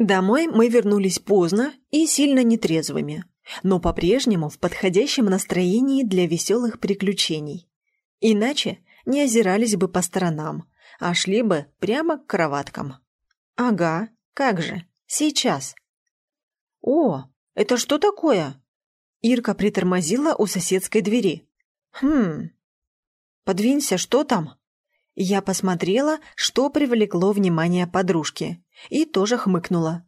Домой мы вернулись поздно и сильно нетрезвыми, но по-прежнему в подходящем настроении для веселых приключений. Иначе не озирались бы по сторонам, а шли бы прямо к кроваткам. Ага, как же, сейчас. О, это что такое? Ирка притормозила у соседской двери. Хм, подвинься, что там? Я посмотрела, что привлекло внимание подружки, и тоже хмыкнула.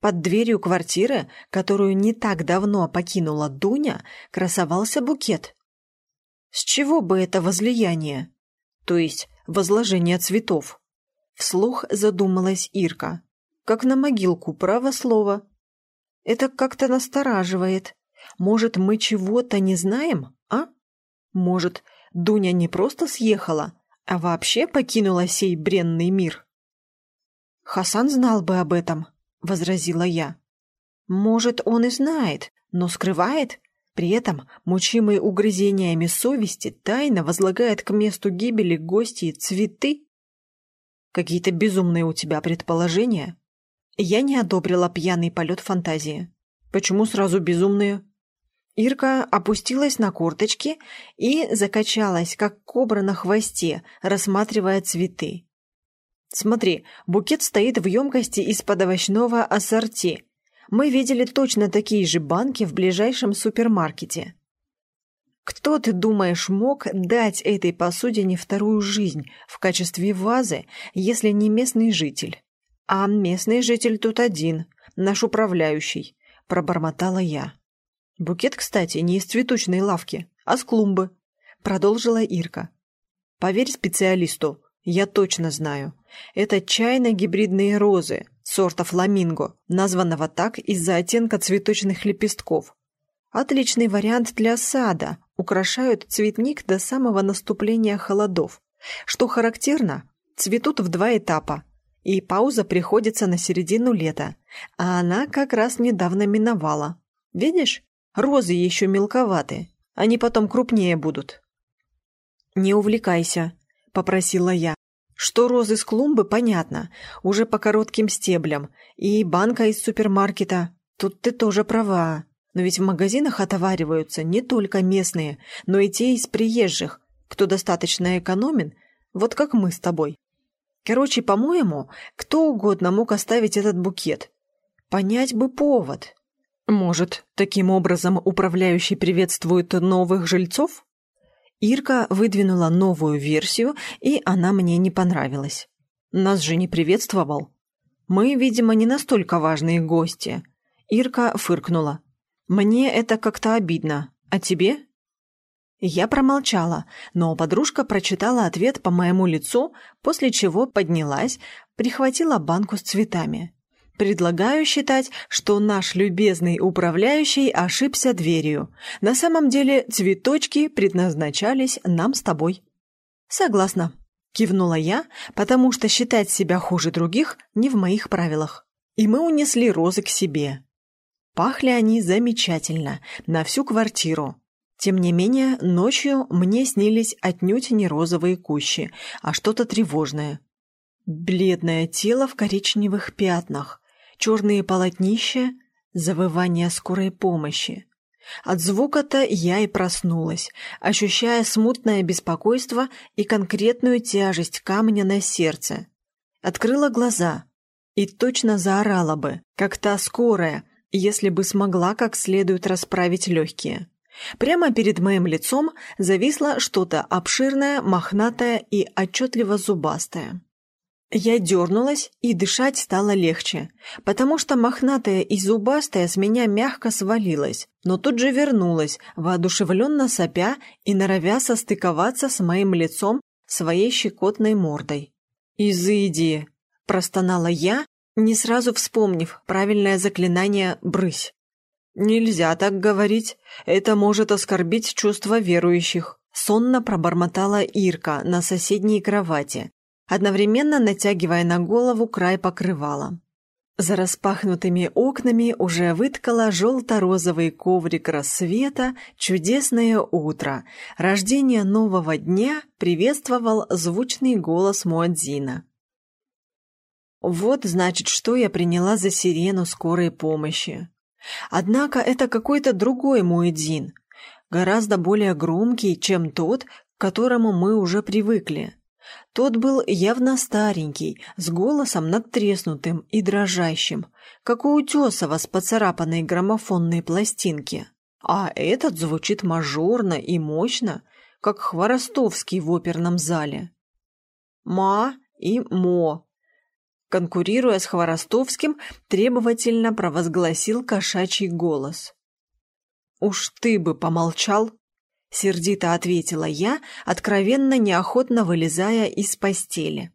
Под дверью квартиры, которую не так давно покинула Дуня, красовался букет. С чего бы это возлияние? То есть возложение цветов? Вслух задумалась Ирка. Как на могилку, право слово. Это как-то настораживает. Может, мы чего-то не знаем, а? Может, Дуня не просто съехала, а вообще покинула сей бренный мир? Хасан знал бы об этом, возразила я. Может, он и знает, но скрывает? При этом, мучимый угрызениями совести, тайно возлагает к месту гибели гостей цветы? Какие-то безумные у тебя предположения? Я не одобрила пьяный полет фантазии. Почему сразу безумные? Ирка опустилась на корточки и закачалась, как кобра на хвосте, рассматривая цветы. «Смотри, букет стоит в емкости из-под овощного ассорти. Мы видели точно такие же банки в ближайшем супермаркете». Кто, ты думаешь, мог дать этой посудине вторую жизнь в качестве вазы, если не местный житель? А местный житель тут один, наш управляющий, пробормотала я. Букет, кстати, не из цветочной лавки, а с клумбы, продолжила Ирка. Поверь специалисту, я точно знаю. Это чайно-гибридные розы сорта фламинго, названного так из-за оттенка цветочных лепестков. Отличный вариант для сада, украшают цветник до самого наступления холодов. Что характерно, цветут в два этапа, и пауза приходится на середину лета, а она как раз недавно миновала. Видишь, Розы еще мелковаты, они потом крупнее будут. «Не увлекайся», — попросила я. Что розы с клумбы, понятно, уже по коротким стеблям, и банка из супермаркета. Тут ты тоже права. Но ведь в магазинах отовариваются не только местные, но и те из приезжих, кто достаточно экономен, вот как мы с тобой. Короче, по-моему, кто угодно мог оставить этот букет. Понять бы повод. Может, таким образом управляющий приветствует новых жильцов? Ирка выдвинула новую версию, и она мне не понравилась. Нас же не приветствовал. Мы, видимо, не настолько важные гости. Ирка фыркнула. Мне это как-то обидно. А тебе? Я промолчала, но подружка прочитала ответ по моему лицу, после чего поднялась, прихватила банку с цветами. Предлагаю считать, что наш любезный управляющий ошибся дверью. На самом деле цветочки предназначались нам с тобой. Согласна, кивнула я, потому что считать себя хуже других не в моих правилах. И мы унесли розы к себе. Пахли они замечательно, на всю квартиру. Тем не менее, ночью мне снились отнюдь не розовые кущи, а что-то тревожное. Бледное тело в коричневых пятнах, черные полотнища, завывание скорой помощи. От звука-то я и проснулась, ощущая смутное беспокойство и конкретную тяжесть камня на сердце. Открыла глаза и точно заорала бы, как та скорая, если бы смогла как следует расправить легкие. Прямо перед моим лицом зависло что-то обширное, мохнатое и отчетливо зубастое. Я дернулась, и дышать стало легче, потому что мохнатая и зубастая с меня мягко свалилась, но тут же вернулась, воодушевленно сопя и норовя состыковаться с моим лицом своей щекотной мордой. «Изыди!» – простонала я, не сразу вспомнив правильное заклинание «брысь». «Нельзя так говорить, это может оскорбить чувства верующих», – сонно пробормотала Ирка на соседней кровати, одновременно натягивая на голову край покрывала. За распахнутыми окнами уже выткало желто-розовый коврик рассвета, чудесное утро. Рождение нового дня приветствовал звучный голос Муадзина. Вот, значит, что я приняла за сирену скорой помощи. Однако это какой-то другой Муэдзин, гораздо более громкий, чем тот, к которому мы уже привыкли. Тот был явно старенький, с голосом надтреснутым и дрожащим, как у Утесова с поцарапанной граммофонной пластинки. А этот звучит мажорно и мощно, как Хворостовский в оперном зале. «Ма» и «мо». Конкурируя с Хворостовским, требовательно провозгласил кошачий голос. «Уж ты бы помолчал!» — сердито ответила я, откровенно неохотно вылезая из постели.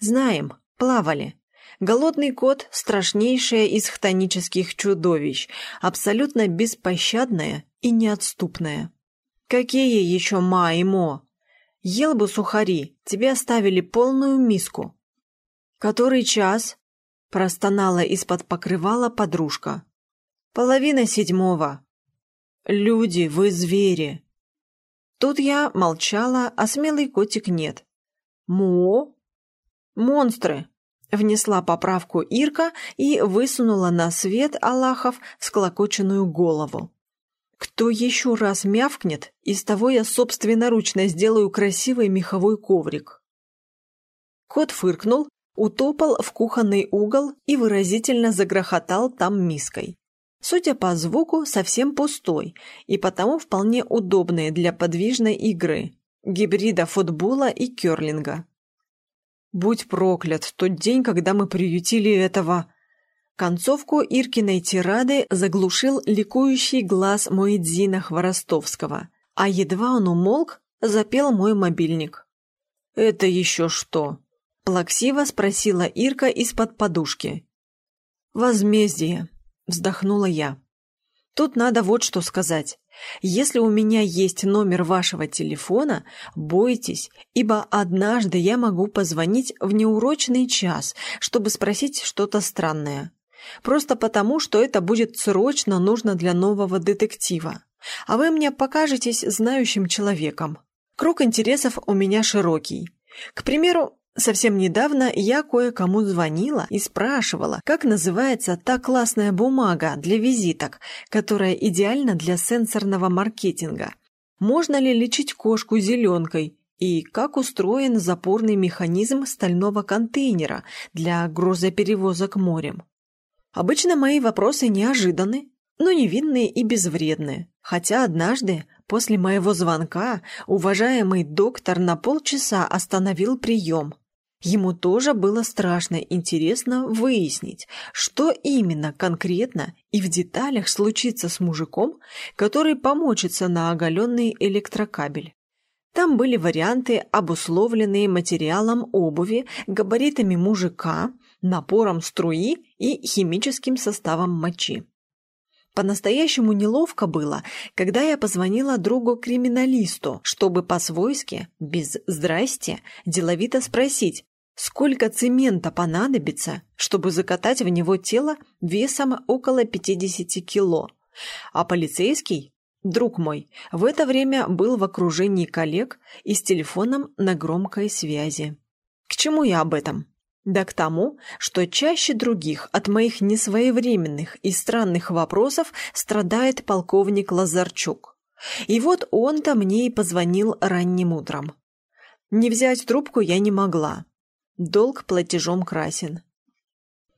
«Знаем, плавали. Голодный кот — страшнейшее из хтонических чудовищ, абсолютно беспощадное и неотступное. Какие еще ма и мо? Ел бы сухари, тебе оставили полную миску». «Который час?» — простонала из-под покрывала подружка. «Половина седьмого». «Люди, вы звери!» Тут я молчала, а смелый котик нет. «Мо?» «Монстры!» — внесла поправку Ирка и высунула на свет Аллахов склокоченную голову. «Кто еще раз мявкнет, из того я собственноручно сделаю красивый меховой коврик». Кот фыркнул, утопал в кухонный угол и выразительно загрохотал там миской судя по звуку, совсем пустой и потому вполне удобный для подвижной игры, гибрида футбола и керлинга. Будь проклят тот день, когда мы приютили этого... Концовку Иркиной тирады заглушил ликующий глаз Моэдзина Хворостовского, а едва он умолк, запел мой мобильник. «Это еще что?» – плаксиво спросила Ирка из-под подушки. «Возмездие», Вздохнула я. Тут надо вот что сказать. Если у меня есть номер вашего телефона, бойтесь, ибо однажды я могу позвонить в неурочный час, чтобы спросить что-то странное. Просто потому, что это будет срочно нужно для нового детектива. А вы мне покажетесь знающим человеком. Круг интересов у меня широкий. К примеру, Совсем недавно я кое-кому звонила и спрашивала, как называется та классная бумага для визиток, которая идеальна для сенсорного маркетинга. Можно ли лечить кошку зеленкой и как устроен запорный механизм стального контейнера для грузоперевозок морем. Обычно мои вопросы неожиданны, но невинные и безвредные, хотя однажды После моего звонка уважаемый доктор на полчаса остановил прием. Ему тоже было страшно интересно выяснить, что именно конкретно и в деталях случится с мужиком, который помочится на оголенный электрокабель. Там были варианты, обусловленные материалом обуви, габаритами мужика, напором струи и химическим составом мочи. По-настоящему неловко было, когда я позвонила другу-криминалисту, чтобы по-свойски, без «здрасте», деловито спросить, сколько цемента понадобится, чтобы закатать в него тело весом около 50 кило. А полицейский, друг мой, в это время был в окружении коллег и с телефоном на громкой связи. К чему я об этом? Да к тому, что чаще других от моих несвоевременных и странных вопросов страдает полковник Лазарчук. И вот он-то мне и позвонил ранним утром. Не взять трубку я не могла. Долг платежом красен.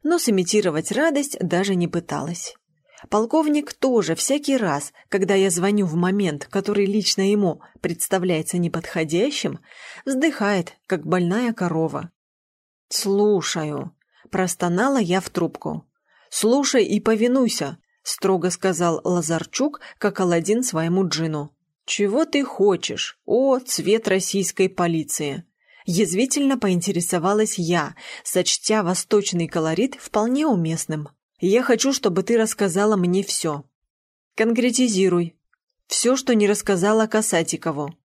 Но сымитировать радость даже не пыталась. Полковник тоже всякий раз, когда я звоню в момент, который лично ему представляется неподходящим, вздыхает, как больная корова, «Слушаю», — простонала я в трубку. «Слушай и повинуйся», — строго сказал Лазарчук, как Аладдин своему джину. «Чего ты хочешь? О, цвет российской полиции!» Язвительно поинтересовалась я, сочтя восточный колорит вполне уместным. «Я хочу, чтобы ты рассказала мне все». «Конкретизируй. Все, что не рассказала Касатикову».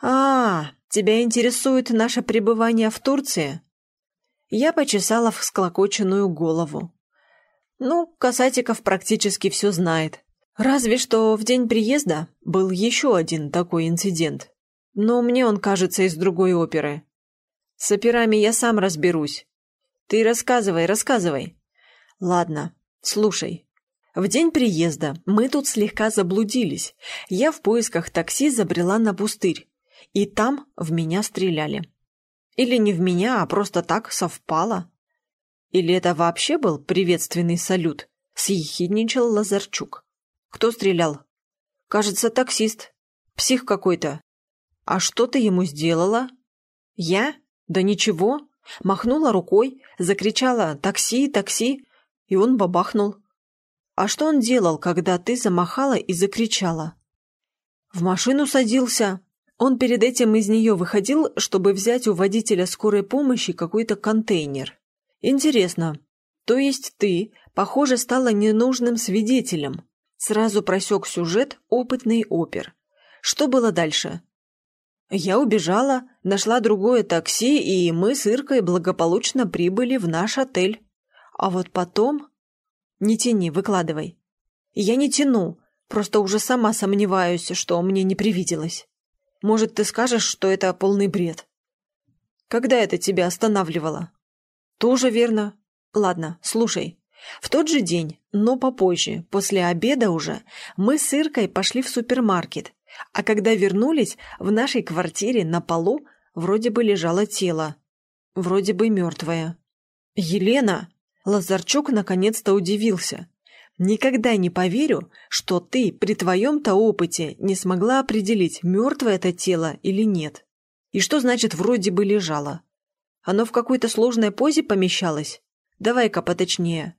«А, тебя интересует наше пребывание в Турции?» Я почесала всклокоченную голову. Ну, Касатиков практически все знает. Разве что в день приезда был еще один такой инцидент. Но мне он кажется из другой оперы. С операми я сам разберусь. Ты рассказывай, рассказывай. Ладно, слушай. В день приезда мы тут слегка заблудились. Я в поисках такси забрела на пустырь. И там в меня стреляли. Или не в меня, а просто так совпало. Или это вообще был приветственный салют? Съехидничал Лазарчук. Кто стрелял? Кажется, таксист. Псих какой-то. А что ты ему сделала? Я? Да ничего. Махнула рукой, закричала «такси, такси», и он бабахнул. А что он делал, когда ты замахала и закричала? В машину садился. Он перед этим из нее выходил, чтобы взять у водителя скорой помощи какой-то контейнер. Интересно, то есть ты, похоже, стала ненужным свидетелем. Сразу просек сюжет опытный опер. Что было дальше? Я убежала, нашла другое такси, и мы с Иркой благополучно прибыли в наш отель. А вот потом... Не тяни, выкладывай. Я не тяну, просто уже сама сомневаюсь, что мне не привиделось. Может, ты скажешь, что это полный бред? Когда это тебя останавливало? Тоже верно. Ладно, слушай. В тот же день, но попозже, после обеда уже, мы с Иркой пошли в супермаркет, а когда вернулись, в нашей квартире на полу вроде бы лежало тело. Вроде бы мертвое. «Елена!» Лазарчук наконец-то удивился. «Никогда не поверю, что ты при твоем-то опыте не смогла определить, мертвое это тело или нет. И что значит «вроде бы лежало»? Оно в какой-то сложной позе помещалось? Давай-ка поточнее».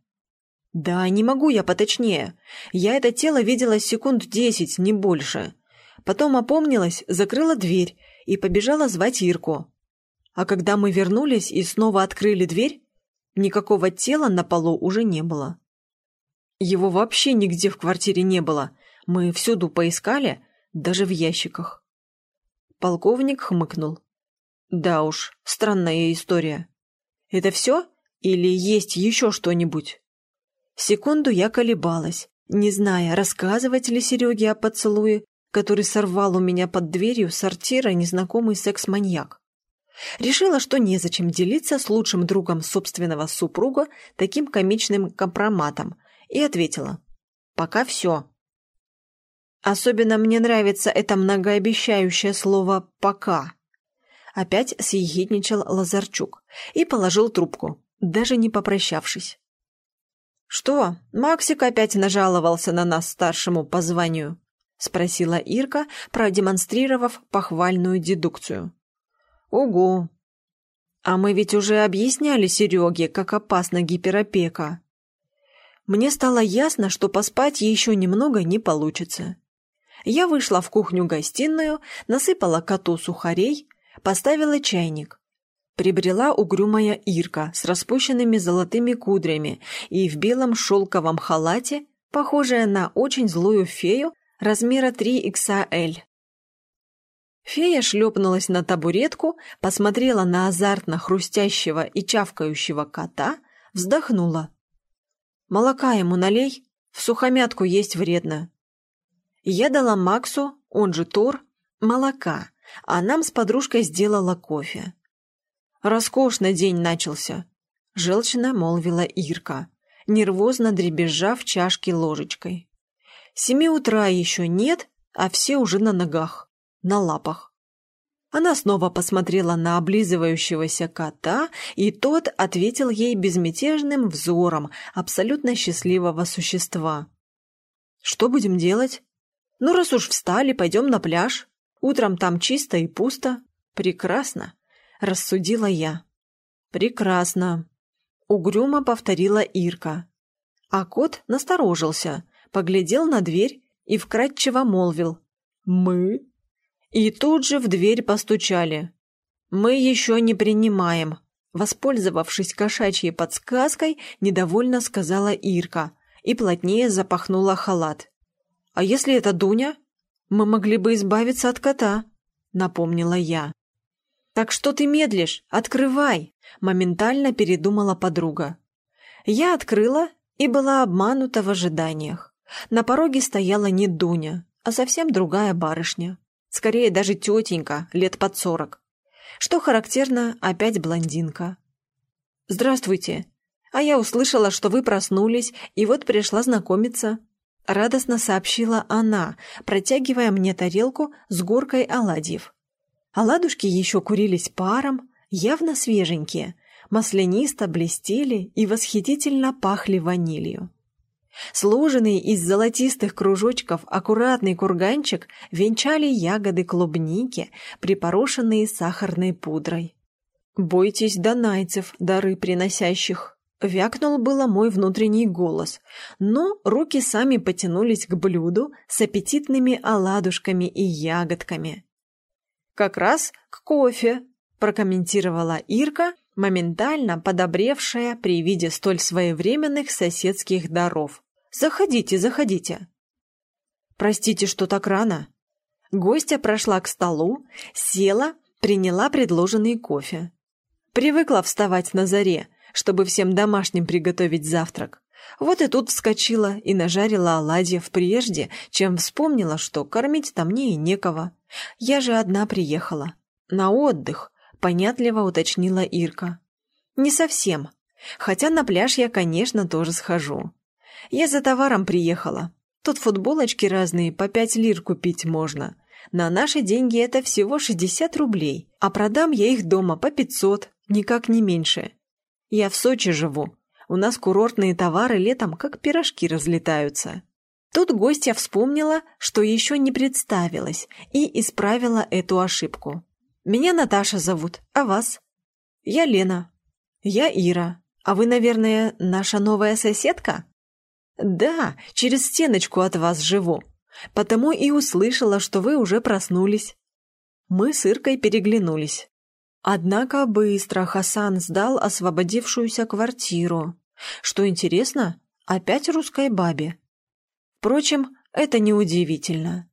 «Да, не могу я поточнее. Я это тело видела секунд десять, не больше. Потом опомнилась, закрыла дверь и побежала звать Ирку. А когда мы вернулись и снова открыли дверь, никакого тела на полу уже не было. Его вообще нигде в квартире не было. Мы всюду поискали, даже в ящиках. Полковник хмыкнул. Да уж, странная история. Это все? Или есть еще что-нибудь? Секунду я колебалась, не зная, рассказывать ли Сереге о поцелуе который сорвал у меня под дверью сортира незнакомый секс-маньяк. Решила, что незачем делиться с лучшим другом собственного супруга таким комичным компроматом, и ответила «Пока все». Особенно мне нравится это многообещающее слово «пока». Опять съехидничал Лазарчук и положил трубку, даже не попрощавшись. «Что, Максик опять нажаловался на нас старшему по званию?» — спросила Ирка, продемонстрировав похвальную дедукцию. «Угу. А мы ведь уже объясняли Сереге, как опасна гиперопека. Мне стало ясно, что поспать еще немного не получится. Я вышла в кухню-гостиную, насыпала коту сухарей, поставила чайник. Прибрела угрюмая Ирка с распущенными золотыми кудрями и в белом шелковом халате, похожая на очень злую фею размера 3XL. Фея шлепнулась на табуретку, посмотрела на азартно хрустящего и чавкающего кота, вздохнула. «Молока ему налей, в сухомятку есть вредно». Я дала Максу, он же Тор, молока, а нам с подружкой сделала кофе. «Роскошно день начался», — желчно молвила Ирка, нервозно дребезжа в чашке ложечкой. Семи утра еще нет, а все уже на ногах, на лапах. Она снова посмотрела на облизывающегося кота, и тот ответил ей безмятежным взором абсолютно счастливого существа. «Что будем делать? Ну, раз уж встали, пойдем на пляж. Утром там чисто и пусто. Прекрасно», — рассудила я. «Прекрасно», — угрюмо повторила Ирка. А кот насторожился, поглядел на дверь и вкратчиво молвил «Мы?» И тут же в дверь постучали. «Мы еще не принимаем», воспользовавшись кошачьей подсказкой, недовольно сказала Ирка и плотнее запахнула халат. «А если это Дуня? Мы могли бы избавиться от кота», — напомнила я. «Так что ты медлишь? Открывай!» — моментально передумала подруга. Я открыла и была обманута в ожиданиях. На пороге стояла не Дуня, а совсем другая барышня. Скорее даже тетенька, лет под сорок. Что характерно, опять блондинка. «Здравствуйте. А я услышала, что вы проснулись, и вот пришла знакомиться». Радостно сообщила она, протягивая мне тарелку с горкой оладьев. Оладушки еще курились паром, явно свеженькие, маслянисто блестели и восхитительно пахли ванилью. Сложенный из золотистых кружочков аккуратный курганчик венчали ягоды клубники, припорошенные сахарной пудрой. «Бойтесь донайцев, дары приносящих!» Вякнул было мой внутренний голос, но руки сами потянулись к блюду с аппетитными оладушками и ягодками. «Как раз к кофе», – прокомментировала Ирка, моментально подобревшая при виде столь своевременных соседских даров. Заходите, заходите. Простите, что так рано. Гостья прошла к столу, села, приняла предложенный кофе. Привыкла вставать на заре, чтобы всем домашним приготовить завтрак. Вот и тут вскочила и нажарила оладьев прежде, чем вспомнила, что кормить там мне и некого. Я же одна приехала. На отдых, понятливо уточнила Ирка. Не совсем. Хотя на пляж я, конечно, тоже схожу. Я за товаром приехала. Тут футболочки разные, по пять лир купить можно. На наши деньги это всего 60 рублей, а продам я их дома по 500, никак не меньше. Я в Сочи живу. У нас курортные товары летом как пирожки разлетаются. Тут гостья вспомнила, что еще не представилась, и исправила эту ошибку. «Меня Наташа зовут, а вас?» «Я Лена». «Я Ира. А вы, наверное, наша новая соседка?» «Да, через стеночку от вас живу. Потому и услышала, что вы уже проснулись». Мы с Иркой переглянулись. Однако быстро Хасан сдал освободившуюся квартиру. Что интересно, опять русской бабе. Впрочем, это неудивительно.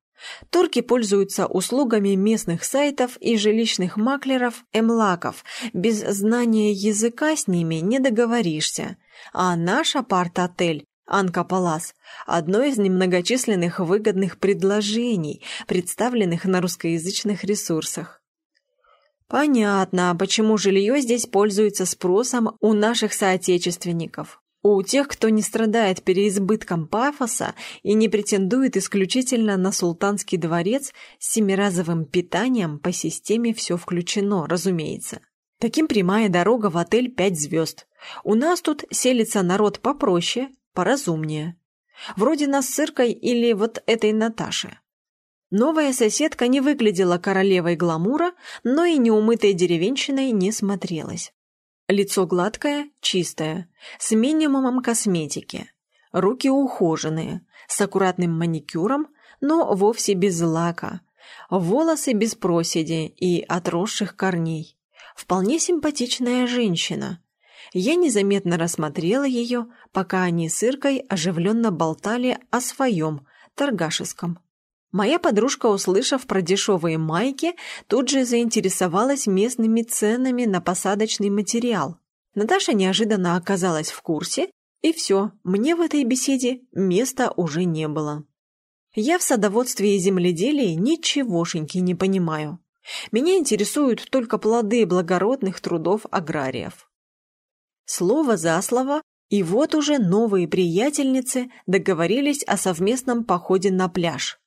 Турки пользуются услугами местных сайтов и жилищных маклеров, эмлаков. Без знания языка с ними не договоришься. А наш апарт-отель Анка Палас – одно из немногочисленных выгодных предложений, представленных на русскоязычных ресурсах. Понятно, почему жилье здесь пользуется спросом у наших соотечественников. У тех, кто не страдает переизбытком пафоса и не претендует исключительно на султанский дворец с семиразовым питанием по системе «все включено», разумеется. Таким прямая дорога в отель «Пять звезд». У нас тут селится народ попроще, поразумнее. Вроде нас с Иркой или вот этой Наташи. Новая соседка не выглядела королевой гламура, но и неумытой деревенщиной не смотрелась. Лицо гладкое, чистое, с минимумом косметики. Руки ухоженные, с аккуратным маникюром, но вовсе без лака. Волосы без проседи и отросших корней. Вполне симпатичная женщина, я незаметно рассмотрела ее, пока они с Иркой оживленно болтали о своем, торгашеском. Моя подружка, услышав про дешевые майки, тут же заинтересовалась местными ценами на посадочный материал. Наташа неожиданно оказалась в курсе, и все, мне в этой беседе места уже не было. Я в садоводстве и земледелии ничегошеньки не понимаю. Меня интересуют только плоды благородных трудов аграриев. Слово за слово, и вот уже новые приятельницы договорились о совместном походе на пляж.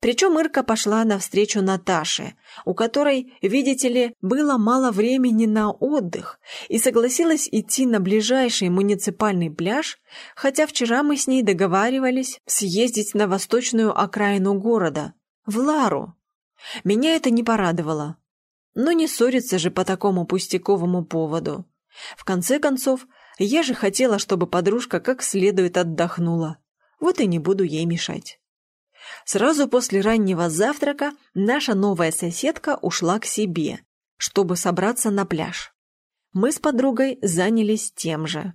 Причем Ирка пошла навстречу Наташе, у которой, видите ли, было мало времени на отдых, и согласилась идти на ближайший муниципальный пляж, хотя вчера мы с ней договаривались съездить на восточную окраину города, в Лару. Меня это не порадовало. Но не ссориться же по такому пустяковому поводу. В конце концов, я же хотела, чтобы подружка как следует отдохнула. Вот и не буду ей мешать. Сразу после раннего завтрака наша новая соседка ушла к себе, чтобы собраться на пляж. Мы с подругой занялись тем же.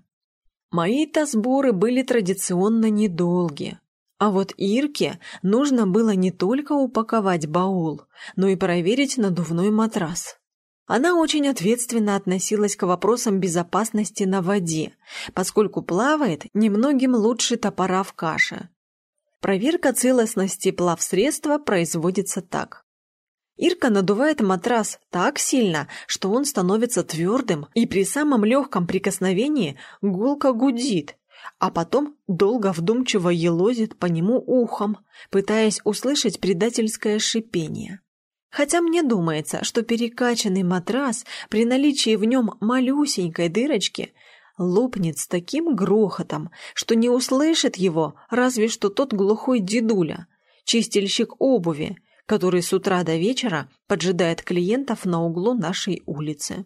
Мои-то сборы были традиционно недолги. А вот Ирке нужно было не только упаковать баул, но и проверить надувной матрас. Она очень ответственно относилась к вопросам безопасности на воде, поскольку плавает немногим лучше топора в каше. Проверка целостности плавсредства производится так. Ирка надувает матрас так сильно, что он становится твердым и при самом легком прикосновении гулко гудит, а потом долго вдумчиво елозит по нему ухом, пытаясь услышать предательское шипение. Хотя мне думается, что перекачанный матрас при наличии в нем малюсенькой дырочки лопнет с таким грохотом, что не услышит его разве что тот глухой дедуля, чистильщик обуви, который с утра до вечера поджидает клиентов на углу нашей улицы.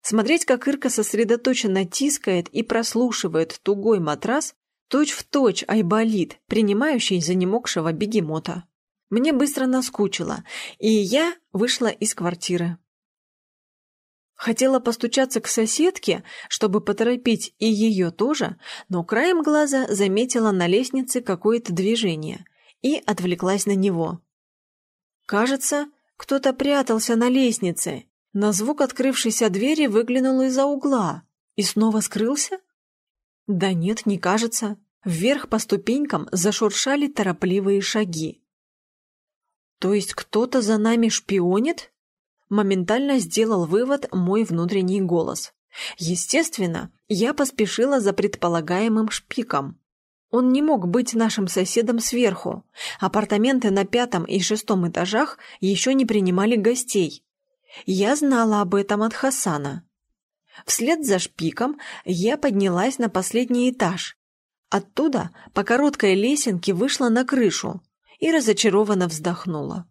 Смотреть, как Ирка сосредоточенно тискает и прослушивает тугой матрас, точь-в-точь айболит, принимающий за немокшего бегемота. Мне быстро наскучило, и я вышла из квартиры. Хотела постучаться к соседке, чтобы поторопить и ее тоже, но краем глаза заметила на лестнице какое-то движение и отвлеклась на него. Кажется, кто-то прятался на лестнице. На звук открывшейся двери выглянул из-за угла. И снова скрылся? Да нет, не кажется. Вверх по ступенькам зашуршали торопливые шаги. То есть кто-то за нами шпионит? Моментально сделал вывод мой внутренний голос. Естественно, я поспешила за предполагаемым шпиком. Он не мог быть нашим соседом сверху. Апартаменты на пятом и шестом этажах еще не принимали гостей. Я знала об этом от Хасана. Вслед за шпиком я поднялась на последний этаж. Оттуда по короткой лесенке вышла на крышу и разочарованно вздохнула.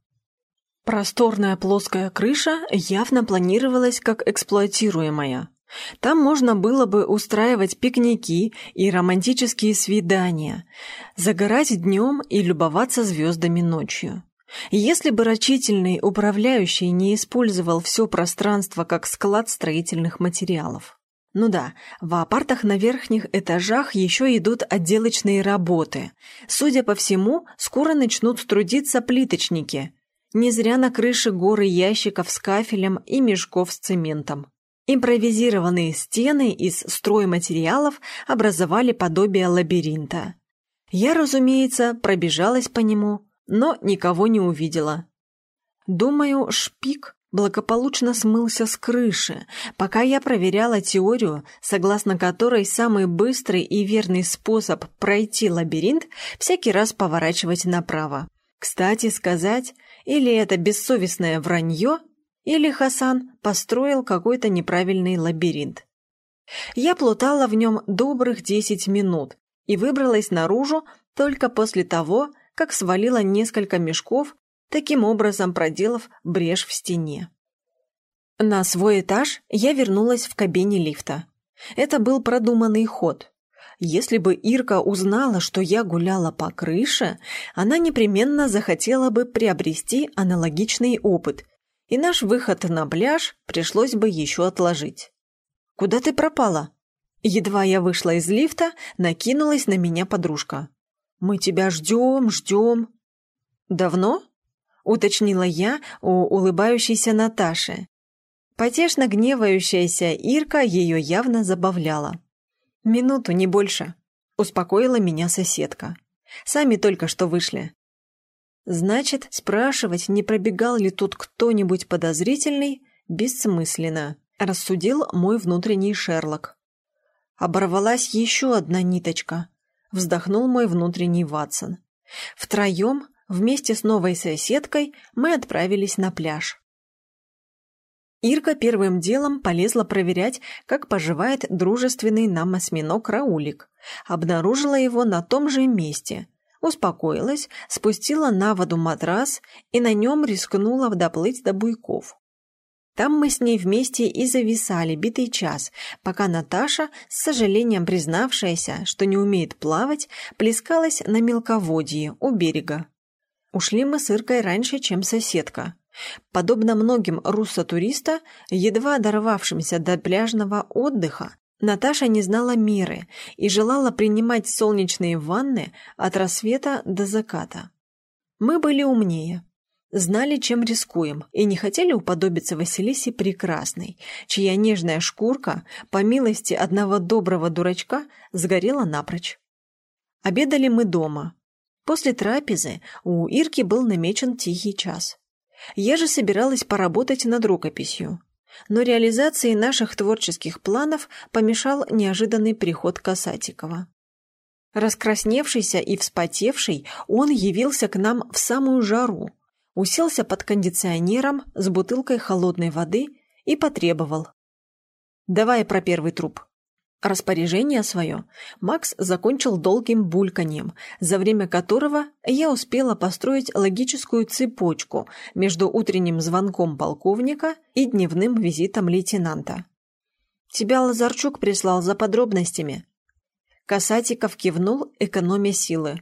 Просторная плоская крыша явно планировалась как эксплуатируемая. Там можно было бы устраивать пикники и романтические свидания, загорать днем и любоваться звездами ночью. Если бы рачительный управляющий не использовал все пространство как склад строительных материалов. Ну да, в апартах на верхних этажах еще идут отделочные работы. Судя по всему, скоро начнут трудиться плиточники. Не зря на крыше горы ящиков с кафелем и мешков с цементом. Импровизированные стены из стройматериалов образовали подобие лабиринта. Я, разумеется, пробежалась по нему, но никого не увидела. Думаю, шпик благополучно смылся с крыши, пока я проверяла теорию, согласно которой самый быстрый и верный способ пройти лабиринт всякий раз поворачивать направо. Кстати сказать, или это бессовестное вранье, или Хасан построил какой-то неправильный лабиринт. Я плутала в нем добрых десять минут и выбралась наружу только после того, как свалила несколько мешков, таким образом проделав брешь в стене. На свой этаж я вернулась в кабине лифта. Это был продуманный ход. Если бы Ирка узнала, что я гуляла по крыше, она непременно захотела бы приобрести аналогичный опыт и наш выход на пляж пришлось бы еще отложить. «Куда ты пропала?» Едва я вышла из лифта, накинулась на меня подружка. «Мы тебя ждем, ждем». «Давно?» — уточнила я у улыбающейся Наташи. Потешно гневающаяся Ирка ее явно забавляла. «Минуту, не больше», — успокоила меня соседка. «Сами только что вышли. Значит, спрашивать, не пробегал ли тут кто-нибудь подозрительный, бессмысленно, рассудил мой внутренний Шерлок. Оборвалась еще одна ниточка, вздохнул мой внутренний Ватсон. Втроем, вместе с новой соседкой, мы отправились на пляж. Ирка первым делом полезла проверять, как поживает дружественный нам осьминог Раулик. Обнаружила его на том же месте, успокоилась, спустила на воду матрас и на нем рискнула доплыть до буйков. Там мы с ней вместе и зависали битый час, пока Наташа, с сожалением признавшаяся, что не умеет плавать, плескалась на мелководье у берега. Ушли мы с Иркой раньше, чем соседка. Подобно многим руссо-туриста, едва дорвавшимся до пляжного отдыха, Наташа не знала меры и желала принимать солнечные ванны от рассвета до заката. Мы были умнее, знали, чем рискуем, и не хотели уподобиться Василисе Прекрасной, чья нежная шкурка, по милости одного доброго дурачка, сгорела напрочь. Обедали мы дома. После трапезы у Ирки был намечен тихий час. Я же собиралась поработать над рукописью. Но реализации наших творческих планов помешал неожиданный приход Касатикова. Раскрасневшийся и вспотевший, он явился к нам в самую жару, уселся под кондиционером с бутылкой холодной воды и потребовал. «Давай про первый труп». Распоряжение свое Макс закончил долгим бульканьем, за время которого я успела построить логическую цепочку между утренним звонком полковника и дневным визитом лейтенанта. «Тебя Лазарчук прислал за подробностями». Касатиков кивнул, экономя силы.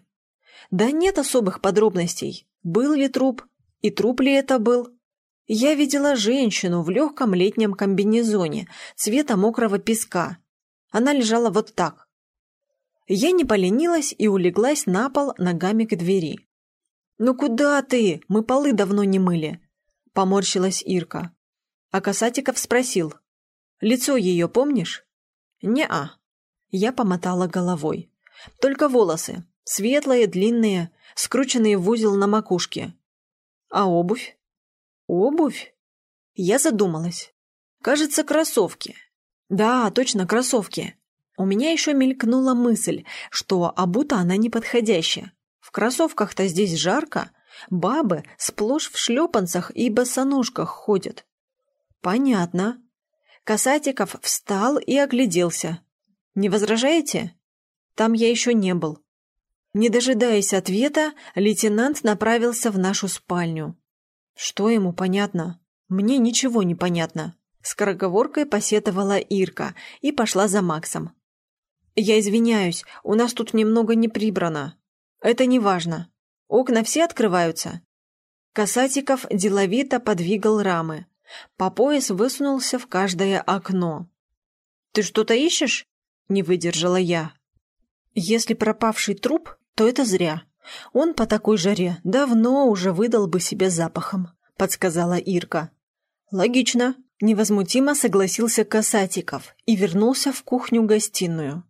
«Да нет особых подробностей. Был ли труп? И труп ли это был?» Я видела женщину в легком летнем комбинезоне цвета мокрого песка, она лежала вот так. Я не поленилась и улеглась на пол ногами к двери. «Ну куда ты? Мы полы давно не мыли», — поморщилась Ирка. А Касатиков спросил. «Лицо ее помнишь?» «Не-а». Я помотала головой. «Только волосы. Светлые, длинные, скрученные в узел на макушке. А обувь?» «Обувь?» Я задумалась. «Кажется, кроссовки. Да, точно, кроссовки. У меня еще мелькнула мысль, что обута она неподходящая. В кроссовках-то здесь жарко. Бабы сплошь в шлепанцах и босоножках ходят. Понятно. Касатиков встал и огляделся. Не возражаете? Там я еще не был. Не дожидаясь ответа, лейтенант направился в нашу спальню. Что ему понятно? Мне ничего не понятно. Скороговоркой посетовала Ирка и пошла за Максом. «Я извиняюсь, у нас тут немного не прибрано. Это не важно. Окна все открываются?» Касатиков деловито подвигал рамы. По пояс высунулся в каждое окно. «Ты что-то ищешь?» – не выдержала я. «Если пропавший труп, то это зря. Он по такой жаре давно уже выдал бы себя запахом», – подсказала Ирка. «Логично», Невозмутимо согласился Касатиков и вернулся в кухню-гостиную.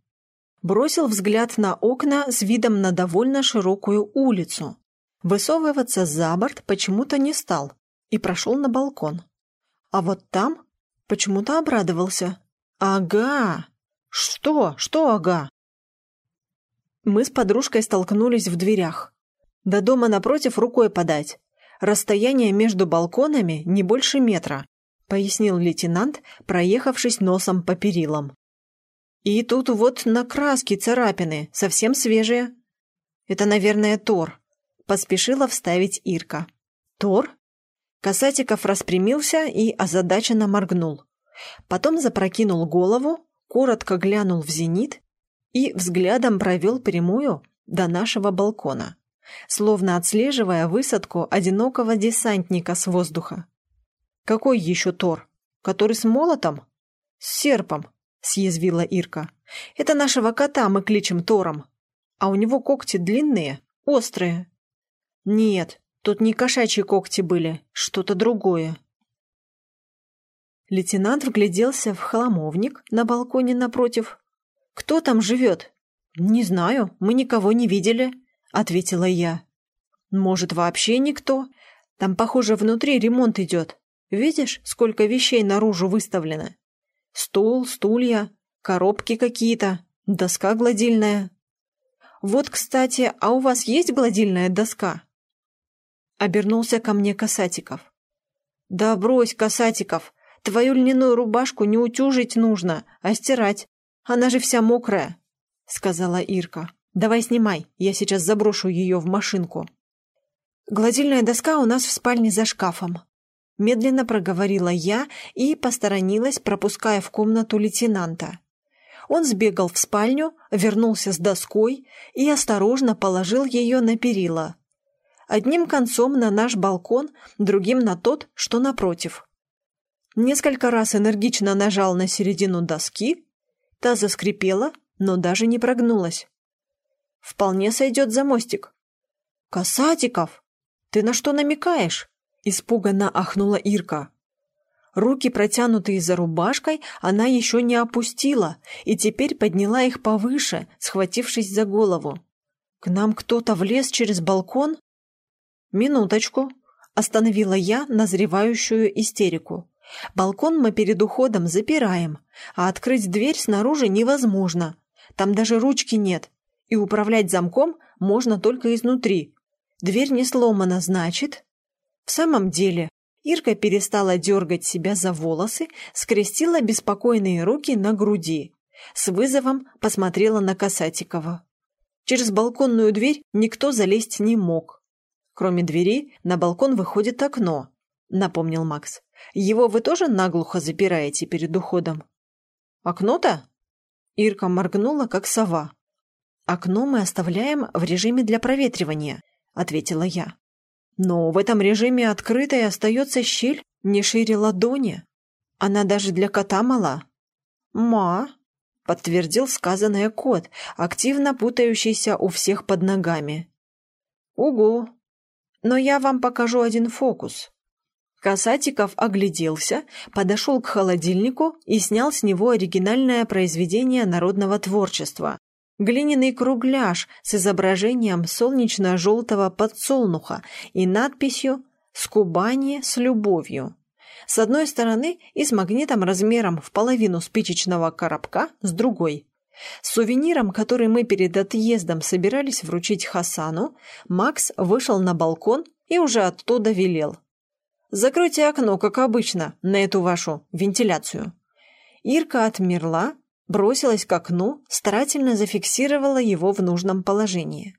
Бросил взгляд на окна с видом на довольно широкую улицу. Высовываться за борт почему-то не стал и прошел на балкон. А вот там почему-то обрадовался. «Ага! Что? Что ага?» Мы с подружкой столкнулись в дверях. До дома напротив рукой подать. Расстояние между балконами не больше метра пояснил лейтенант, проехавшись носом по перилам. «И тут вот на краске царапины, совсем свежие». «Это, наверное, Тор», — поспешила вставить Ирка. «Тор?» Касатиков распрямился и озадаченно моргнул. Потом запрокинул голову, коротко глянул в зенит и взглядом провел прямую до нашего балкона, словно отслеживая высадку одинокого десантника с воздуха. «Какой еще Тор? Который с молотом?» «С серпом», — съязвила Ирка. «Это нашего кота мы кличем Тором. А у него когти длинные, острые». «Нет, тут не кошачьи когти были, что-то другое». Лейтенант вгляделся в холомовник на балконе напротив. «Кто там живет?» «Не знаю, мы никого не видели», — ответила я. «Может, вообще никто? Там, похоже, внутри ремонт идет. Видишь, сколько вещей наружу выставлено? Стул, стулья, коробки какие-то, доска гладильная. Вот, кстати, а у вас есть гладильная доска?» Обернулся ко мне Касатиков. «Да брось, Касатиков, твою льняную рубашку не утюжить нужно, а стирать. Она же вся мокрая», — сказала Ирка. «Давай снимай, я сейчас заброшу ее в машинку». «Гладильная доска у нас в спальне за шкафом», Медленно проговорила я и посторонилась, пропуская в комнату лейтенанта. Он сбегал в спальню, вернулся с доской и осторожно положил ее на перила. Одним концом на наш балкон, другим на тот, что напротив. Несколько раз энергично нажал на середину доски, та заскрипела, но даже не прогнулась. Вполне сойдет за мостик. «Касатиков, ты на что намекаешь?» Испуганно ахнула Ирка. Руки, протянутые за рубашкой, она еще не опустила и теперь подняла их повыше, схватившись за голову. «К нам кто-то влез через балкон?» «Минуточку», — Остановила я назревающую истерику. Балкон мы перед уходом запираем, а открыть дверь снаружи невозможно. Там даже ручки нет, и управлять замком можно только изнутри. Дверь не сломана, значит... В самом деле, Ирка перестала дергать себя за волосы, скрестила беспокойные руки на груди. С вызовом посмотрела на Касатикова. Через балконную дверь никто залезть не мог. Кроме двери, на балкон выходит окно, напомнил Макс. Его вы тоже наглухо запираете перед уходом? Окно-то? Ирка моргнула, как сова. Окно мы оставляем в режиме для проветривания, ответила я. Но в этом режиме открытой остается щель не шире ладони. Она даже для кота мала. «Ма», — подтвердил сказанное кот, активно путающийся у всех под ногами. «Угу. Но я вам покажу один фокус». Касатиков огляделся, подошел к холодильнику и снял с него оригинальное произведение народного творчества глиняный кругляш с изображением солнечно-желтого подсолнуха и надписью «С Кубани с любовью». С одной стороны и с магнитом размером в половину спичечного коробка с другой. С сувениром, который мы перед отъездом собирались вручить Хасану, Макс вышел на балкон и уже оттуда велел. «Закройте окно, как обычно, на эту вашу вентиляцию». Ирка отмерла, бросилась к окну, старательно зафиксировала его в нужном положении.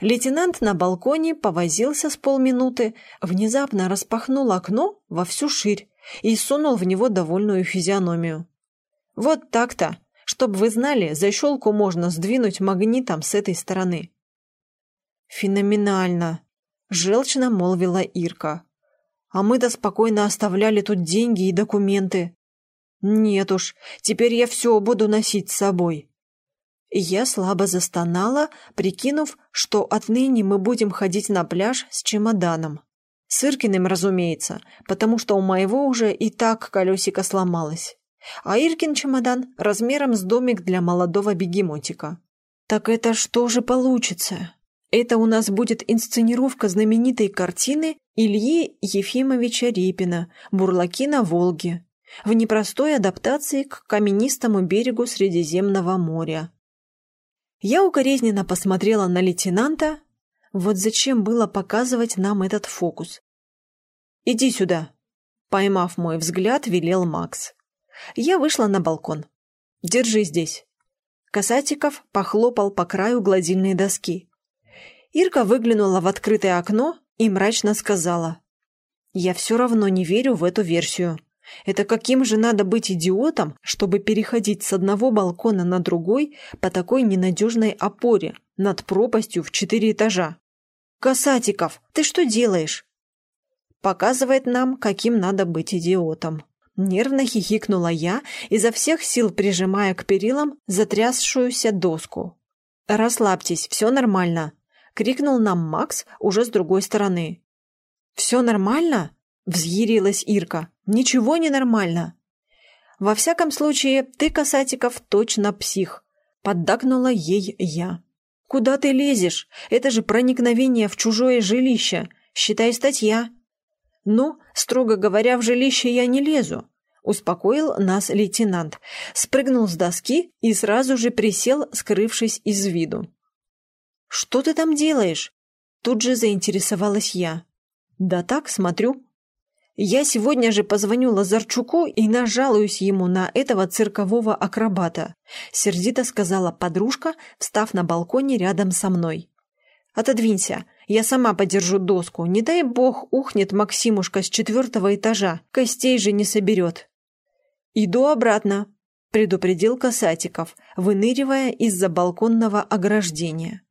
Лейтенант на балконе повозился с полминуты, внезапно распахнул окно во всю ширь и сунул в него довольную физиономию. «Вот так-то! Чтоб вы знали, защелку можно сдвинуть магнитом с этой стороны». «Феноменально!» — желчно молвила Ирка. «А мы-то спокойно оставляли тут деньги и документы. «Нет уж, теперь я все буду носить с собой». Я слабо застонала, прикинув, что отныне мы будем ходить на пляж с чемоданом. С Иркиным, разумеется, потому что у моего уже и так колесико сломалось. А Иркин чемодан размером с домик для молодого бегемотика. Так это что же получится? Это у нас будет инсценировка знаменитой картины Ильи Ефимовича Репина «Бурлаки на Волге», в непростой адаптации к каменистому берегу Средиземного моря. Я укоризненно посмотрела на лейтенанта. Вот зачем было показывать нам этот фокус? «Иди сюда!» Поймав мой взгляд, велел Макс. Я вышла на балкон. «Держи здесь!» Касатиков похлопал по краю гладильной доски. Ирка выглянула в открытое окно и мрачно сказала. «Я все равно не верю в эту версию. Это каким же надо быть идиотом, чтобы переходить с одного балкона на другой по такой ненадежной опоре над пропастью в четыре этажа? «Касатиков, ты что делаешь?» Показывает нам, каким надо быть идиотом. Нервно хихикнула я, изо всех сил прижимая к перилам затрясшуюся доску. «Расслабьтесь, все нормально», — крикнул нам Макс уже с другой стороны. «Все нормально?» — взъярилась Ирка. Ничего не нормально. Во всяком случае, ты, Касатиков, точно псих. Поддакнула ей я. Куда ты лезешь? Это же проникновение в чужое жилище. Считай статья. Ну, строго говоря, в жилище я не лезу. Успокоил нас лейтенант. Спрыгнул с доски и сразу же присел, скрывшись из виду. «Что ты там делаешь?» Тут же заинтересовалась я. «Да так, смотрю», я сегодня же позвоню Лазарчуку и нажалуюсь ему на этого циркового акробата», — сердито сказала подружка, встав на балконе рядом со мной. «Отодвинься, я сама подержу доску. Не дай бог ухнет Максимушка с четвертого этажа, костей же не соберет». «Иду обратно», — предупредил Касатиков, выныривая из-за балконного ограждения.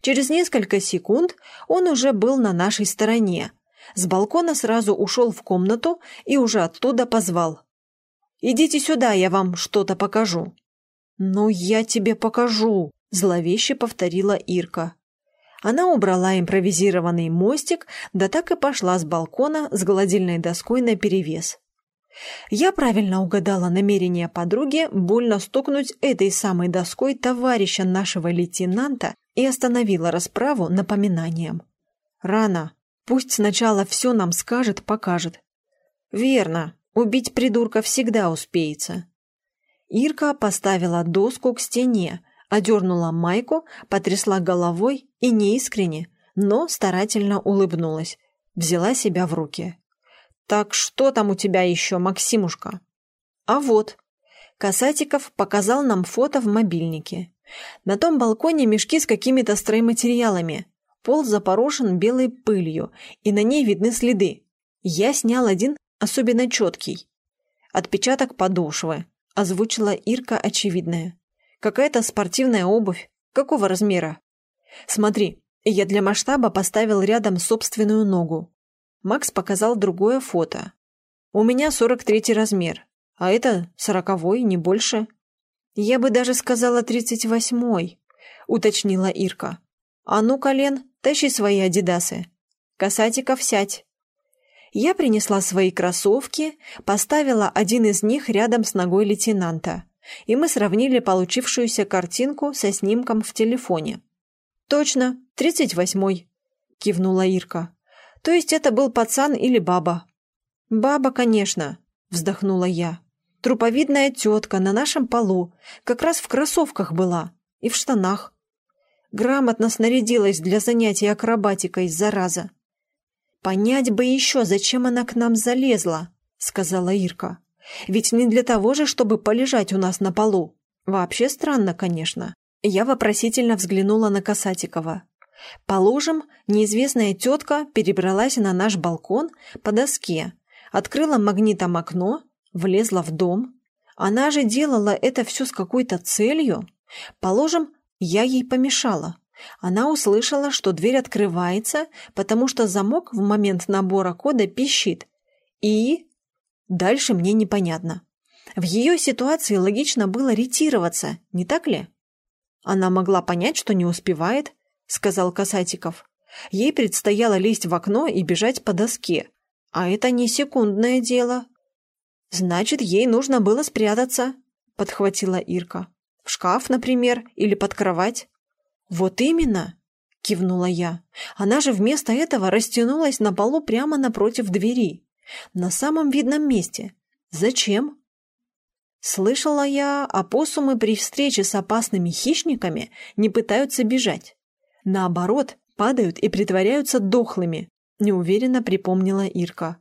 Через несколько секунд он уже был на нашей стороне, с балкона сразу ушел в комнату и уже оттуда позвал. «Идите сюда, я вам что-то покажу». «Ну, я тебе покажу», – зловеще повторила Ирка. Она убрала импровизированный мостик, да так и пошла с балкона с гладильной доской наперевес. Я правильно угадала намерение подруги больно стукнуть этой самой доской товарища нашего лейтенанта и остановила расправу напоминанием. «Рано, Пусть сначала все нам скажет, покажет. Верно, убить придурка всегда успеется. Ирка поставила доску к стене, одернула майку, потрясла головой и неискренне, но старательно улыбнулась, взяла себя в руки. «Так что там у тебя еще, Максимушка?» «А вот». Касатиков показал нам фото в мобильнике. На том балконе мешки с какими-то стройматериалами. Пол запорошен белой пылью, и на ней видны следы. Я снял один особенно четкий. Отпечаток подошвы. Озвучила Ирка очевидное. Какая-то спортивная обувь. Какого размера? Смотри, я для масштаба поставил рядом собственную ногу. Макс показал другое фото. У меня 43 размер, а это сороковой, не больше. Я бы даже сказала 38-й, уточнила Ирка. А ну, Колен, тащи свои адидасы. Касатиков сядь. Я принесла свои кроссовки, поставила один из них рядом с ногой лейтенанта, и мы сравнили получившуюся картинку со снимком в телефоне. «Точно, тридцать восьмой», — кивнула Ирка. То есть это был пацан или баба? Баба, конечно, вздохнула я. Труповидная тетка на нашем полу, как раз в кроссовках была и в штанах. Грамотно снарядилась для занятий акробатикой, зараза. «Понять бы еще, зачем она к нам залезла», — сказала Ирка. «Ведь не для того же, чтобы полежать у нас на полу. Вообще странно, конечно». Я вопросительно взглянула на Касатикова. Положим, неизвестная тетка перебралась на наш балкон по доске, открыла магнитом окно, влезла в дом. Она же делала это все с какой-то целью. Положим, я ей помешала. Она услышала, что дверь открывается, потому что замок в момент набора кода пищит. И... Дальше мне непонятно. В ее ситуации логично было ретироваться, не так ли? Она могла понять, что не успевает, — сказал Касатиков. Ей предстояло лезть в окно и бежать по доске. А это не секундное дело. Значит, ей нужно было спрятаться, — подхватила Ирка. В шкаф, например, или под кровать. Вот именно, — кивнула я. Она же вместо этого растянулась на полу прямо напротив двери. На самом видном месте. Зачем? Слышала я, опоссумы при встрече с опасными хищниками не пытаются бежать. Наоборот, падают и притворяются дохлыми, неуверенно припомнила Ирка.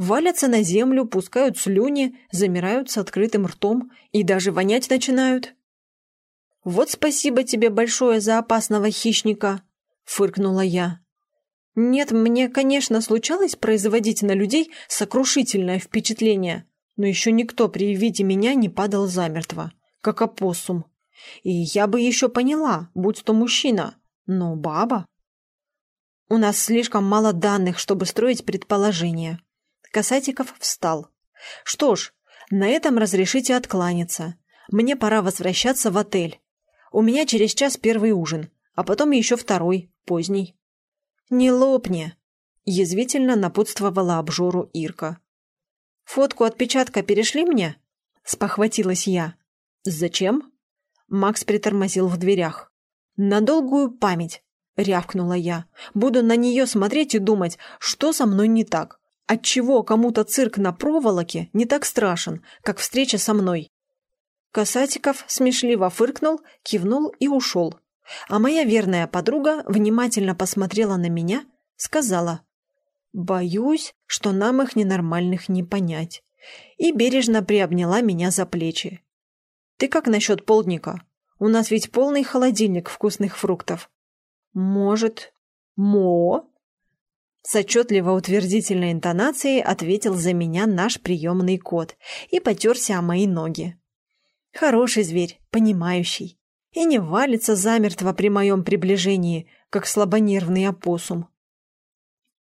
Валятся на землю, пускают слюни, замирают с открытым ртом и даже вонять начинают. «Вот спасибо тебе большое за опасного хищника», — фыркнула я. «Нет, мне, конечно, случалось производить на людей сокрушительное впечатление, но еще никто при виде меня не падал замертво, как опоссум. И я бы еще поняла, будь то мужчина, но баба... У нас слишком мало данных, чтобы строить предположения. Касатиков встал. Что ж, на этом разрешите откланяться. Мне пора возвращаться в отель. У меня через час первый ужин, а потом еще второй, поздний. Не лопни, язвительно напутствовала обжору Ирка. Фотку отпечатка перешли мне? Спохватилась я. Зачем? Макс притормозил в дверях. «На долгую память!» — рявкнула я. «Буду на нее смотреть и думать, что со мной не так. Отчего кому-то цирк на проволоке не так страшен, как встреча со мной?» Касатиков смешливо фыркнул, кивнул и ушел. А моя верная подруга внимательно посмотрела на меня, сказала «Боюсь, что нам их ненормальных не понять» и бережно приобняла меня за плечи. «Ты как насчет полдника?» У нас ведь полный холодильник вкусных фруктов. Может, мо? С отчетливо утвердительной интонацией ответил за меня наш приемный кот и потерся о мои ноги. Хороший зверь, понимающий, и не валится замертво при моем приближении, как слабонервный опоссум.